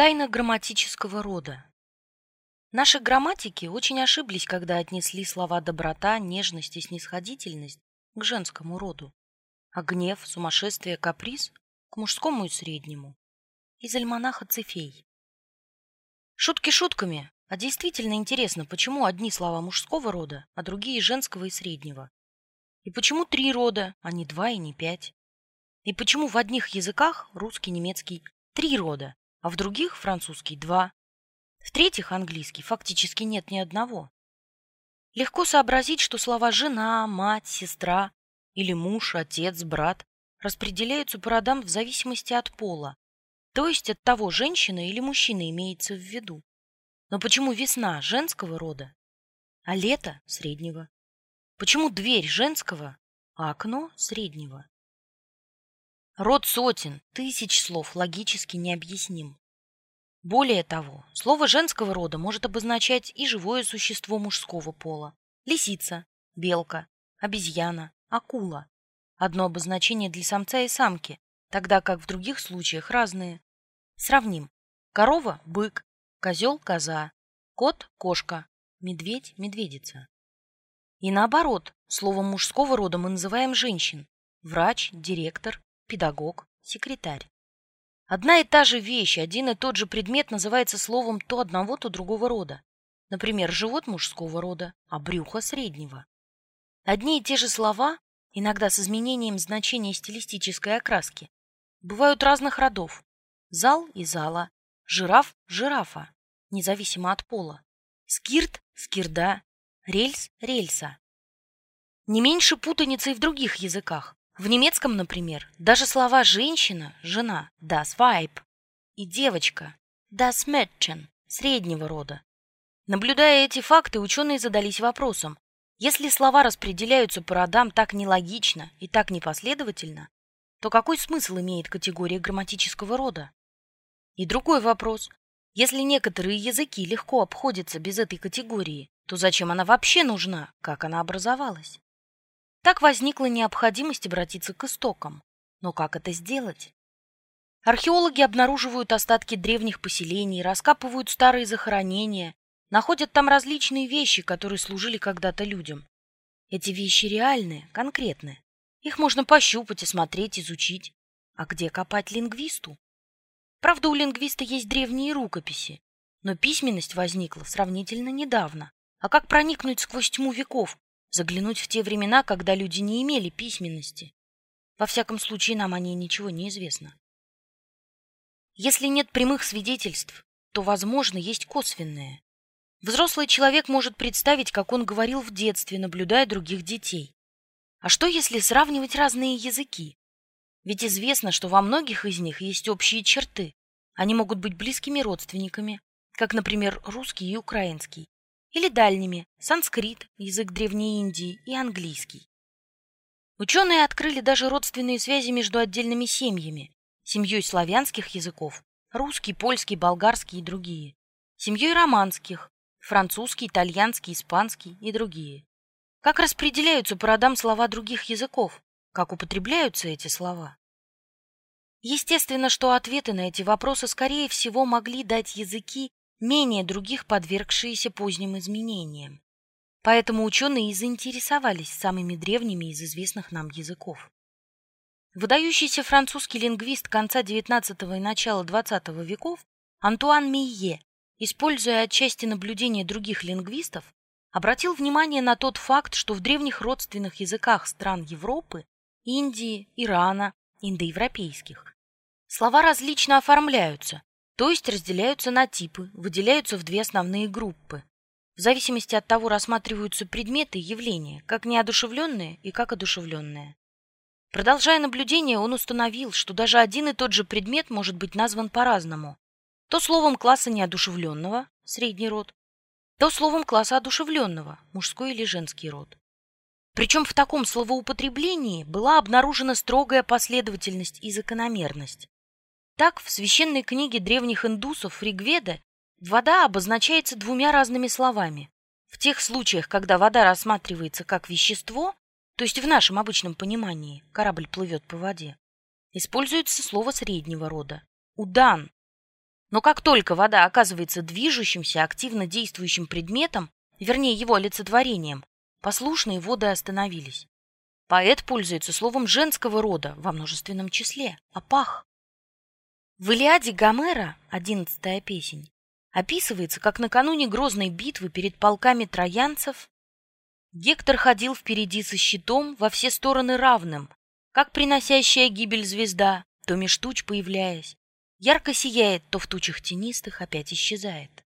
Тайна грамматического рода. Наши грамматики очень ошиблись, когда отнесли слова доброта, нежность и снисходительность к женскому роду, а гнев, сумасшествие, каприз к мужскому и среднему. Из альманаха Цефей. Шутки шутками, а действительно интересно, почему одни слова мужского рода, а другие женского и среднего. И почему три рода, а не два и не пять. И почему в одних языках, русский, немецкий, три рода, а в других французский два. В-третьих, английский фактически нет ни одного. Легко сообразить, что слова «жена», «мать», «сестра» или «муж», «отец», «брат» распределяются по родам в зависимости от пола, то есть от того, женщина или мужчина имеется в виду. Но почему весна женского рода, а лето среднего? Почему дверь женского, а окно среднего? Род сотен, тысяч слов логически необъясним. Более того, слово женского рода может обозначать и живое существо мужского пола. Лисица, белка, обезьяна, акула. Одно обозначение для самца и самки, тогда как в других случаях разные. Сравним. Корова – бык, козел – коза, кот – кошка, медведь – медведица. И наоборот, словом мужского рода мы называем женщин – врач, директор, педагог, секретарь. Одна и та же вещь, один и тот же предмет называется словом то одного, то другого рода. Например, живот мужского рода, а брюхо среднего. Одни и те же слова, иногда с изменением значения стилистической окраски, бывают разных родов. Зал и зала, жираф – жирафа, независимо от пола. Скирт – скирда, рельс – рельса. Не меньше путаницы и в других языках. В немецком, например, даже слова «женщина», «жена» das Weib и «девочка» das Mädchen среднего рода. Наблюдая эти факты, ученые задались вопросом, если слова распределяются по родам так нелогично и так непоследовательно, то какой смысл имеет категория грамматического рода? И другой вопрос. Если некоторые языки легко обходятся без этой категории, то зачем она вообще нужна, как она образовалась? Так возникла необходимость обратиться к истокам. Но как это сделать? Археологи обнаруживают остатки древних поселений, раскапывают старые захоронения, находят там различные вещи, которые служили когда-то людям. Эти вещи реальные, конкретные. Их можно пощупать, осмотреть, изучить. А где копать лингвисту? Правда, у лингвиста есть древние рукописи, но письменность возникла сравнительно недавно. А как проникнуть сквозь тьму веков, заглянуть в те времена, когда люди не имели письменности. Во всяком случае, нам о ней ничего не известно. Если нет прямых свидетельств, то, возможно, есть косвенные. Взрослый человек может представить, как он говорил в детстве, наблюдая других детей. А что, если сравнивать разные языки? Ведь известно, что во многих из них есть общие черты. Они могут быть близкими родственниками, как, например, русский и украинский или дальними – санскрит, язык Древней Индии, и английский. Ученые открыли даже родственные связи между отдельными семьями, семьей славянских языков – русский, польский, болгарский и другие, семьей романских – французский, итальянский, испанский и другие. Как распределяются по родам слова других языков? Как употребляются эти слова? Естественно, что ответы на эти вопросы, скорее всего, могли дать языки, менее других подвергшиеся поздним изменениям. Поэтому ученые и заинтересовались самыми древними из известных нам языков. Выдающийся французский лингвист конца XIX и начала XX веков Антуан Мийе, используя отчасти наблюдения других лингвистов, обратил внимание на тот факт, что в древних родственных языках стран Европы, Индии, Ирана, индоевропейских, слова различно оформляются, то есть разделяются на типы, выделяются в две основные группы. В зависимости от того, рассматриваются предметы и явления, как неодушевленные и как одушевленные. Продолжая наблюдение, он установил, что даже один и тот же предмет может быть назван по-разному. То словом класса неодушевленного, средний род, то словом класса одушевленного, мужской или женский род. Причем в таком словоупотреблении была обнаружена строгая последовательность и закономерность. Так, в священной книге древних индусов Ригведа вода обозначается двумя разными словами. В тех случаях, когда вода рассматривается как вещество, то есть в нашем обычном понимании корабль плывет по воде, используется слово среднего рода – удан. Но как только вода оказывается движущимся, активно действующим предметом, вернее его олицетворением, послушные воды остановились. Поэт пользуется словом женского рода во множественном числе – «апах». В Илиаде Гомера, одиннадцатая песень, описывается, как накануне грозной битвы перед полками троянцев Гектор ходил впереди со щитом во все стороны равным, как приносящая гибель звезда, то меж туч появляясь, ярко сияет, то в тучах тенистых опять исчезает.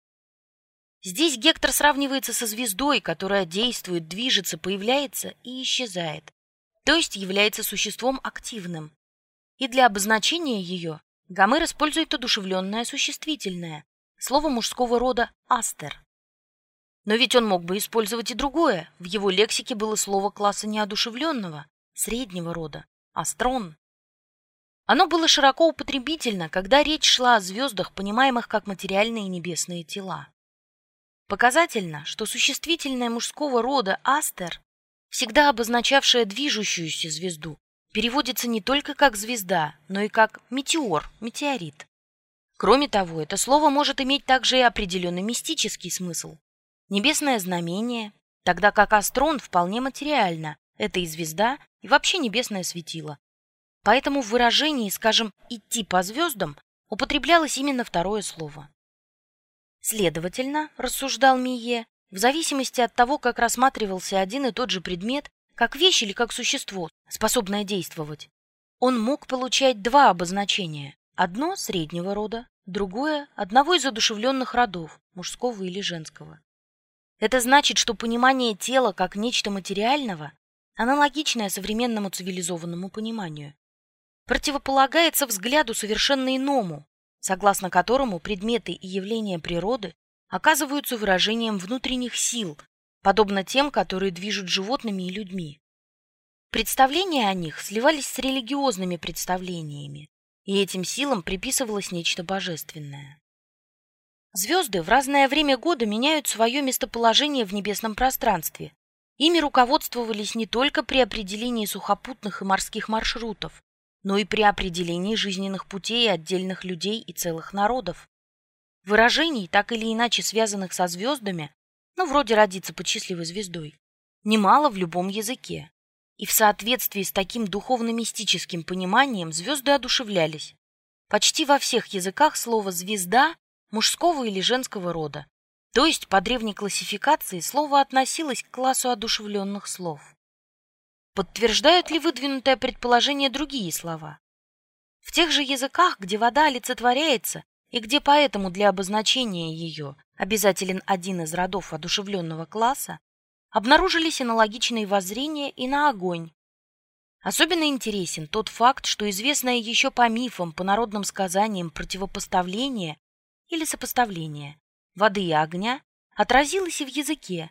Здесь Гектор сравнивается со звездой, которая действует, движется, появляется и исчезает, то есть является существом активным. И для обозначения ее Гомер использует одушевленное существительное, слово мужского рода «астер». Но ведь он мог бы использовать и другое. В его лексике было слово класса неодушевленного, среднего рода, астрон. Оно было широко употребительно, когда речь шла о звездах, понимаемых как материальные небесные тела. Показательно, что существительное мужского рода «астер», всегда обозначавшее движущуюся звезду, переводится не только как звезда, но и как метеор, метеорит. Кроме того, это слово может иметь также и определенный мистический смысл. Небесное знамение, тогда как астрон вполне материально, это и звезда, и вообще небесное светило. Поэтому в выражении, скажем, «идти по звездам» употреблялось именно второе слово. Следовательно, рассуждал Мие, в зависимости от того, как рассматривался один и тот же предмет, как вещь или как существо, способное действовать, он мог получать два обозначения. Одно среднего рода, другое одного из одушевленных родов, мужского или женского. Это значит, что понимание тела как нечто материального, аналогичное современному цивилизованному пониманию, противополагается взгляду совершенно иному, согласно которому предметы и явления природы оказываются выражением внутренних сил, подобно тем, которые движут животными и людьми. Представления о них сливались с религиозными представлениями, и этим силам приписывалось нечто божественное. Звезды в разное время года меняют свое местоположение в небесном пространстве. Ими руководствовались не только при определении сухопутных и морских маршрутов, но и при определении жизненных путей отдельных людей и целых народов. Выражений, так или иначе связанных со звездами, ну, вроде родиться под счастливой звездой, немало в любом языке. И в соответствии с таким духовно-мистическим пониманием звезды одушевлялись. Почти во всех языках слово «звезда» мужского или женского рода, то есть по древней классификации слово относилось к классу одушевленных слов. Подтверждают ли выдвинутое предположение другие слова? В тех же языках, где вода олицетворяется и где поэтому для обозначения ее обязателен один из родов одушевленного класса, обнаружились аналогичные воззрения и на огонь. Особенно интересен тот факт, что известное еще по мифам, по народным сказаниям противопоставление или сопоставление воды и огня отразилось и в языке,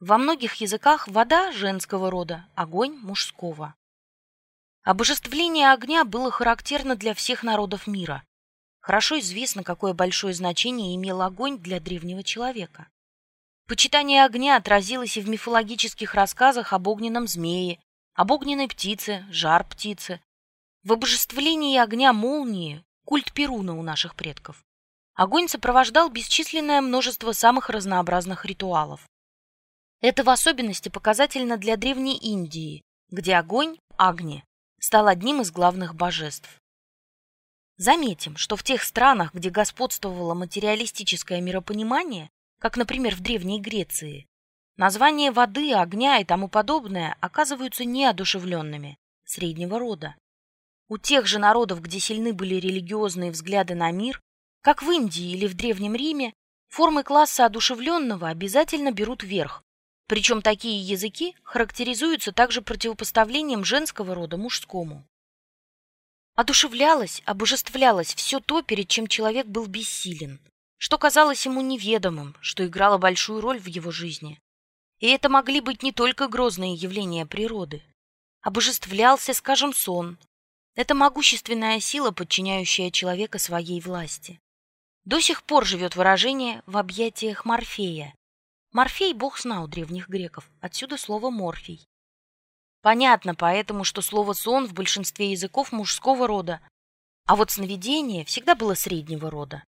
во многих языках вода женского рода, огонь мужского. Обожествление огня было характерно для всех народов мира. Хорошо известно, какое большое значение имел огонь для древнего человека. Почитание огня отразилось и в мифологических рассказах об огненном змее, об огненной птице, жар птицы. В обожествлении огня молнии культ Перуна у наших предков. Огонь сопровождал бесчисленное множество самых разнообразных ритуалов. Это в особенности показательно для Древней Индии, где огонь, Агни, стал одним из главных божеств. Заметим, что в тех странах, где господствовало материалистическое миропонимание, как, например, в Древней Греции, названия воды, огня и тому подобное оказываются неодушевленными, среднего рода. У тех же народов, где сильны были религиозные взгляды на мир, как в Индии или в Древнем Риме, формы класса одушевленного обязательно берут верх, причем такие языки характеризуются также противопоставлением женского рода мужскому. Одушевлялось, обожествлялось все то, перед чем человек был бессилен, что казалось ему неведомым, что играло большую роль в его жизни. И это могли быть не только грозные явления природы. Обожествлялся, скажем, сон. Это могущественная сила, подчиняющая человека своей власти. До сих пор живет выражение «в объятиях Морфея», Морфей – бог сна у древних греков, отсюда слово «морфий». Понятно поэтому, что слово «сон» в большинстве языков мужского рода, а вот сновидение всегда было среднего рода.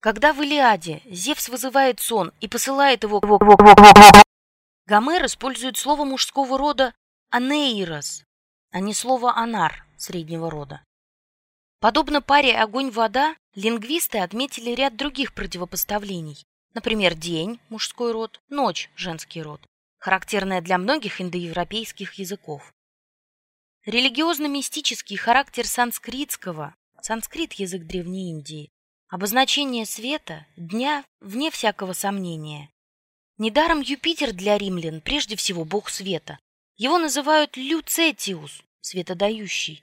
Когда в Илиаде Зевс вызывает сон и посылает его Гомер использует слово мужского рода «анеирос», а не слово «анар» среднего рода. Подобно паре огонь-вода, лингвисты отметили ряд других противопоставлений. Например, день – мужской род, ночь – женский род, характерное для многих индоевропейских языков. Религиозно-мистический характер санскритского, санскрит – язык Древней Индии, обозначение света, дня, вне всякого сомнения. Недаром Юпитер для римлян прежде всего бог света. Его называют Люцетиус, светодающий.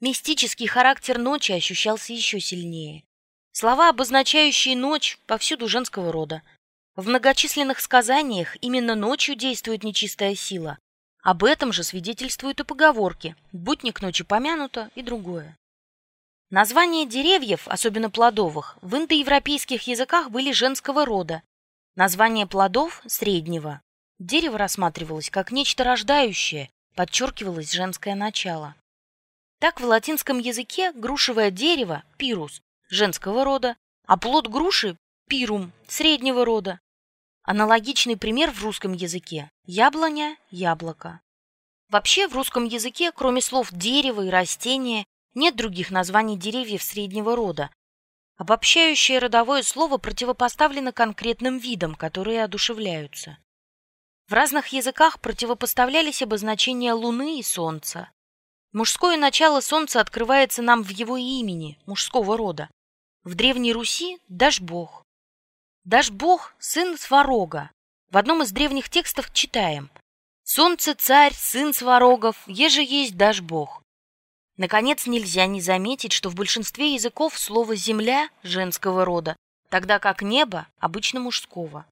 Мистический характер ночи ощущался еще сильнее. Слова, обозначающие ночь, повсюду женского рода. В многочисленных сказаниях именно ночью действует нечистая сила, об этом же свидетельствуют и поговорки «будь не к ночи помянуто» и другое. Названия деревьев, особенно плодовых, в индоевропейских языках были женского рода. Название плодов – среднего. Дерево рассматривалось как нечто рождающее, подчеркивалось женское начало. Так в латинском языке грушевое дерево – пирус, женского рода, а плод груши – пирум, среднего рода. Аналогичный пример в русском языке – яблоня, яблоко. Вообще в русском языке, кроме слов «дерево» и «растение», нет других названий деревьев среднего рода. Обобщающее родовое слово противопоставлено конкретным видам, которые одушевляются. В разных языках противопоставлялись обозначения Луны и Солнца. Мужское начало Солнца открывается нам в его имени, мужского рода. В Древней Руси – Дашбог. Дашбог – сын Сварога. В одном из древних текстов читаем «Солнце царь, сын Сварогов, еже есть Дашбог». Наконец, нельзя не заметить, что в большинстве языков слово «земля» женского рода, тогда как «небо» обычно мужского.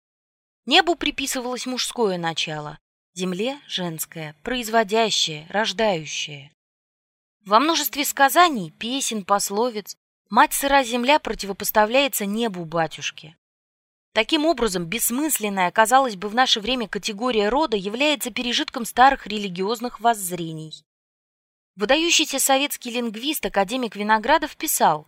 Небу приписывалось мужское начало, земле – женское, производящее, рождающее. Во множестве сказаний, песен, пословиц мать сыра земля противопоставляется небу батюшке. Таким образом, бессмысленная, казалось бы, в наше время категория рода является пережитком старых религиозных воззрений. Выдающийся советский лингвист академик Виноградов писал,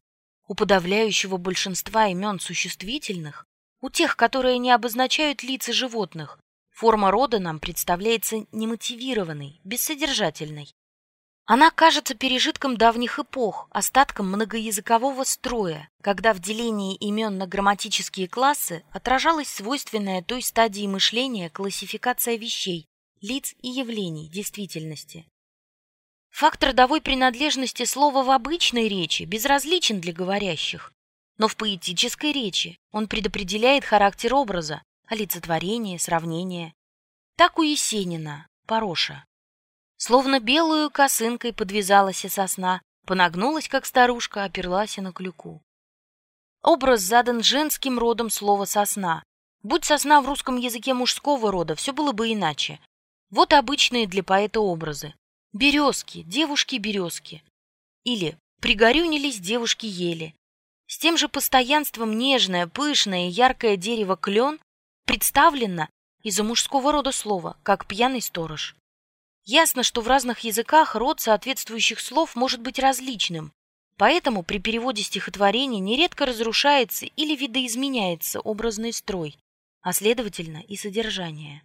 у подавляющего большинства имен существительных, у тех, которые не обозначают лица животных, форма рода нам представляется немотивированной, бессодержательной, она кажется пережитком давних эпох, остатком многоязыкового строя, когда в делении имен на грамматические классы отражалась свойственная той стадии мышления классификация вещей, лиц и явлений действительности. Факт родовой принадлежности слова в обычной речи безразличен для говорящих, но в поэтической речи он предопределяет характер образа, олицетворение, сравнение. Так у Есенина, Пороша. Словно белую косынкой подвязалась и сосна, понагнулась, как старушка, оперлась и на клюку. Образ задан женским родом слова «сосна». Будь сосна в русском языке мужского рода, все было бы иначе. Вот обычные для поэта образы. Березки, девушки-березки. Или пригорюнились девушки-ели. С тем же постоянством нежное, пышное и яркое дерево клен представлено из-за мужского рода слова, как пьяный сторож. Ясно, что в разных языках род соответствующих слов может быть различным, поэтому при переводе стихотворения нередко разрушается или видоизменяется образный строй, а следовательно и содержание.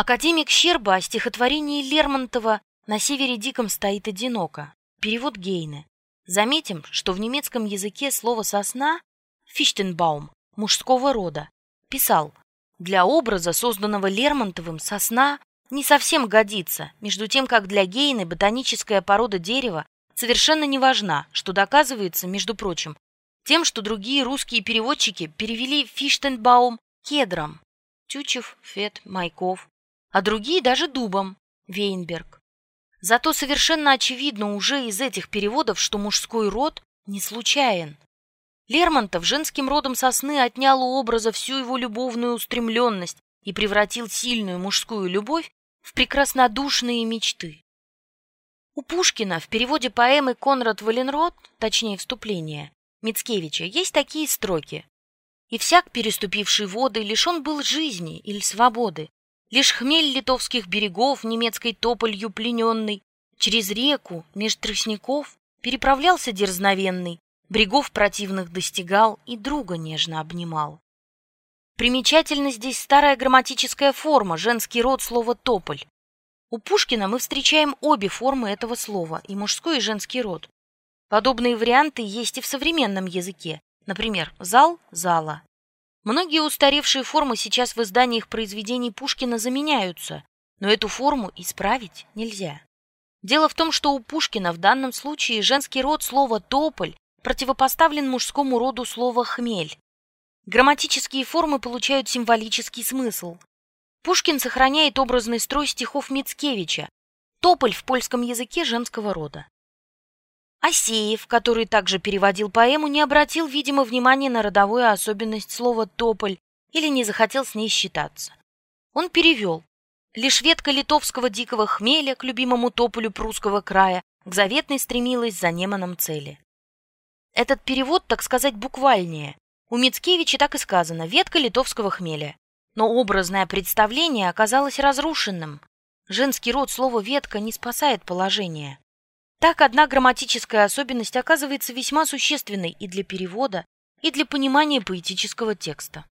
Академик Щерба о стихотворении Лермонтова «На севере диком стоит одиноко» перевод Гейне. Заметим, что в немецком языке слово «сосна» «фиштенбаум» мужского рода писал «Для образа, созданного Лермонтовым, сосна не совсем годится, между тем как для Гейны ботаническая порода дерева совершенно не важна, что доказывается, между прочим, тем, что другие русские переводчики перевели Фиштенбаум кедром, Тючев, Фет, Майков, а другие даже дубом, Вейнберг. Зато совершенно очевидно уже из этих переводов, что мужской род не случайен. Лермонтов женским родом сосны отнял у образа всю его любовную устремленность и превратил сильную мужскую любовь в прекраснодушные мечты. У Пушкина в переводе поэмы Конрад Валенрод, точнее вступление, Мицкевича, есть такие строки. «И всяк, переступивший воды, лишен был жизни или свободы. Лишь хмель литовских берегов, немецкой тополью плененный, через реку, меж тростников, переправлялся дерзновенный, брегов противных достигал и друга нежно обнимал. Примечательна здесь старая грамматическая форма, женский род слова «тополь». У Пушкина мы встречаем обе формы этого слова, и мужской, и женский род. Подобные варианты есть и в современном языке, например, «зал» – «зала». Многие устаревшие формы сейчас в изданиях произведений Пушкина заменяются, но эту форму исправить нельзя. Дело в том, что у Пушкина в данном случае женский род слова «тополь» противопоставлен мужскому роду слова «хмель». Грамматические формы получают символический смысл. Пушкин сохраняет образный строй стихов Мицкевича. Тополь в польском языке женского рода. Асеев, который также переводил поэму, не обратил, видимо, внимания на родовую особенность слова «тополь» или не захотел с ней считаться. Он перевел Лишь ветка литовского дикого хмеля к любимому тополю прусского края к заветной стремилась за неманом цели. Этот перевод, так сказать, буквальнее. У Мицкевича так и сказано «ветка литовского хмеля». Но образное представление оказалось разрушенным. Женский род слова «ветка» не спасает положение. Так одна грамматическая особенность оказывается весьма существенной и для перевода, и для понимания поэтического текста.